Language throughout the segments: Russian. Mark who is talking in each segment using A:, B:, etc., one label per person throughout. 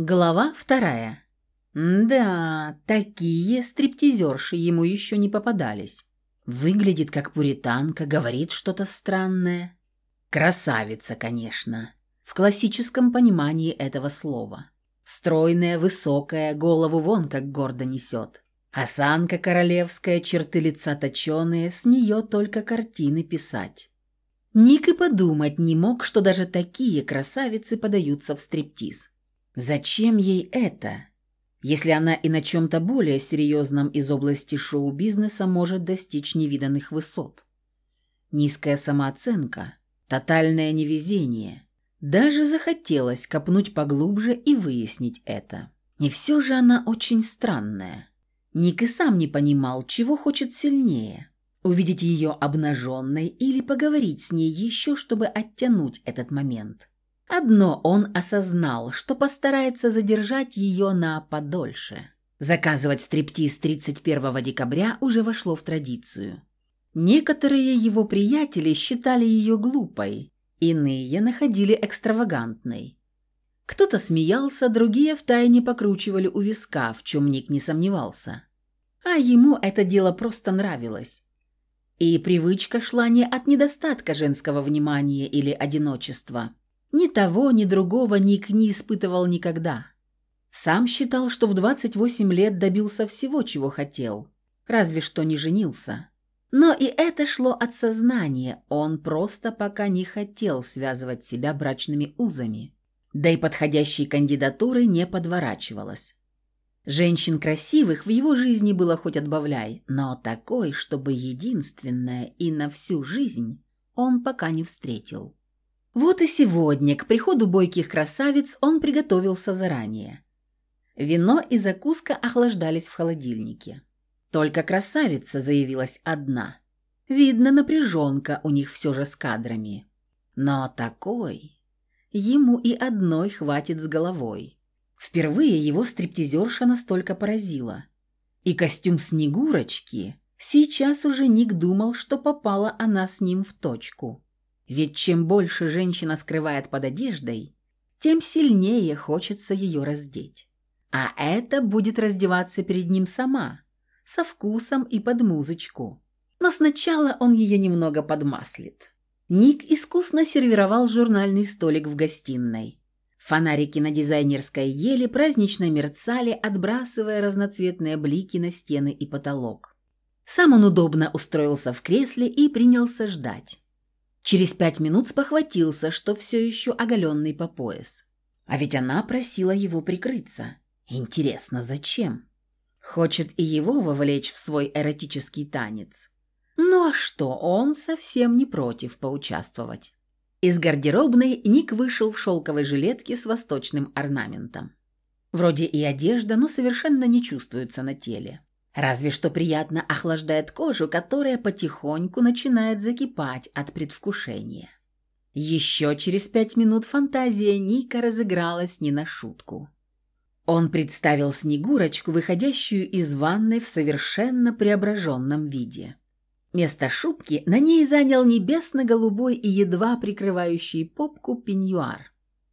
A: Глава вторая. Да, такие стриптизерши ему еще не попадались. Выглядит как пуританка, говорит что-то странное. Красавица, конечно, в классическом понимании этого слова. Стройная, высокая, голову вон как гордо несет. Осанка королевская, черты лица точеные, с нее только картины писать. Ник и подумать не мог, что даже такие красавицы подаются в стриптиз. Зачем ей это, если она и на чем-то более серьезном из области шоу-бизнеса может достичь невиданных высот? Низкая самооценка, тотальное невезение. Даже захотелось копнуть поглубже и выяснить это. И все же она очень странная. Ник и сам не понимал, чего хочет сильнее. Увидеть ее обнаженной или поговорить с ней еще, чтобы оттянуть этот момент. Одно он осознал, что постарается задержать ее на подольше. Заказывать стриптиз 31 декабря уже вошло в традицию. Некоторые его приятели считали ее глупой, иные находили экстравагантной. Кто-то смеялся, другие втайне покручивали у виска, в чем Ник не сомневался. А ему это дело просто нравилось. И привычка шла не от недостатка женского внимания или одиночества – ни того, ни другого Ник не испытывал никогда. Сам считал, что в 28 лет добился всего, чего хотел, разве что не женился. Но и это шло от сознания, он просто пока не хотел связывать себя брачными узами. Да и подходящей кандидатуры не подворачивалось. Женщин красивых в его жизни было хоть отбавляй, но такой, чтобы единственная и на всю жизнь, он пока не встретил. Вот и сегодня к приходу бойких красавиц он приготовился заранее. Вино и закуска охлаждались в холодильнике. Только красавица заявилась одна. Видно, напряженка у них все же с кадрами. Но такой... Ему и одной хватит с головой. Впервые его стриптизерша настолько поразила. И костюм Снегурочки... Сейчас уже Ник думал, что попала она с ним в точку. Ведь чем больше женщина скрывает под одеждой, тем сильнее хочется ее раздеть. А это будет раздеваться перед ним сама, со вкусом и под музычку. Но сначала он ее немного подмаслит. Ник искусно сервировал журнальный столик в гостиной. Фонарики на дизайнерской еле празднично мерцали, отбрасывая разноцветные блики на стены и потолок. Сам он удобно устроился в кресле и принялся ждать. Через пять минут спохватился, что все еще оголенный по пояс. А ведь она просила его прикрыться. Интересно, зачем? Хочет и его вовлечь в свой эротический танец. Ну а что, он совсем не против поучаствовать. Из гардеробной Ник вышел в шелковой жилетке с восточным орнаментом. Вроде и одежда, но совершенно не чувствуется на теле. Разве что приятно охлаждает кожу, которая потихоньку начинает закипать от предвкушения. Еще через пять минут фантазия Ника разыгралась не на шутку. Он представил Снегурочку, выходящую из ванной в совершенно преображенном виде. Место шубки на ней занял небесно-голубой и едва прикрывающий попку пеньюар.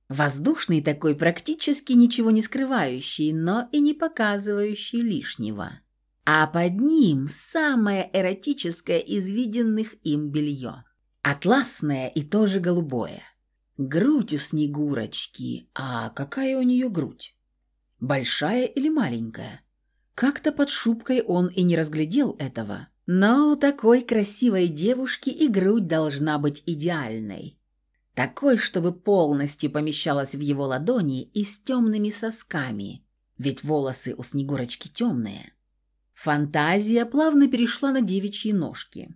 A: Воздушный такой, практически ничего не скрывающий, но и не показывающий лишнего а под ним самое эротическое из виденных им белье. Атласное и тоже голубое. Грудь у Снегурочки. А какая у нее грудь? Большая или маленькая? Как-то под шубкой он и не разглядел этого. Но у такой красивой девушки и грудь должна быть идеальной. Такой, чтобы полностью помещалась в его ладони и с темными сосками, ведь волосы у Снегурочки темные. Фантазия плавно перешла на девичьи ножки.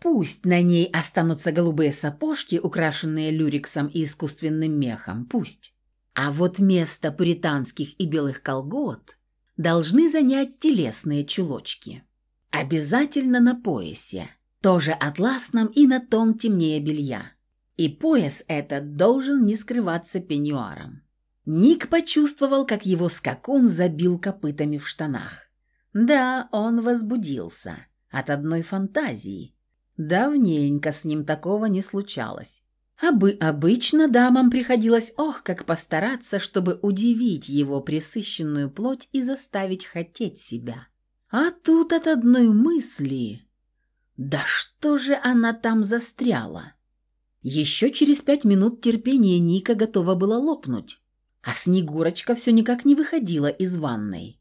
A: Пусть на ней останутся голубые сапожки, украшенные люрексом и искусственным мехом, пусть. А вот место пуританских и белых колгот должны занять телесные чулочки. Обязательно на поясе, тоже атласном и на тон темнее белья. И пояс этот должен не скрываться пеньюаром. Ник почувствовал, как его скакун забил копытами в штанах. Да, он возбудился от одной фантазии. Давненько с ним такого не случалось. А бы обычно дамам приходилось, ох, как постараться, чтобы удивить его пресыщенную плоть и заставить хотеть себя. А тут от одной мысли... Да что же она там застряла? Еще через пять минут терпение Ника готово было лопнуть, а Снегурочка все никак не выходила из ванной.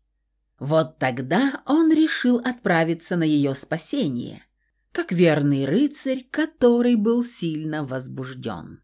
A: Вот тогда он решил отправиться на ее спасение, как верный рыцарь, который был сильно возбужден.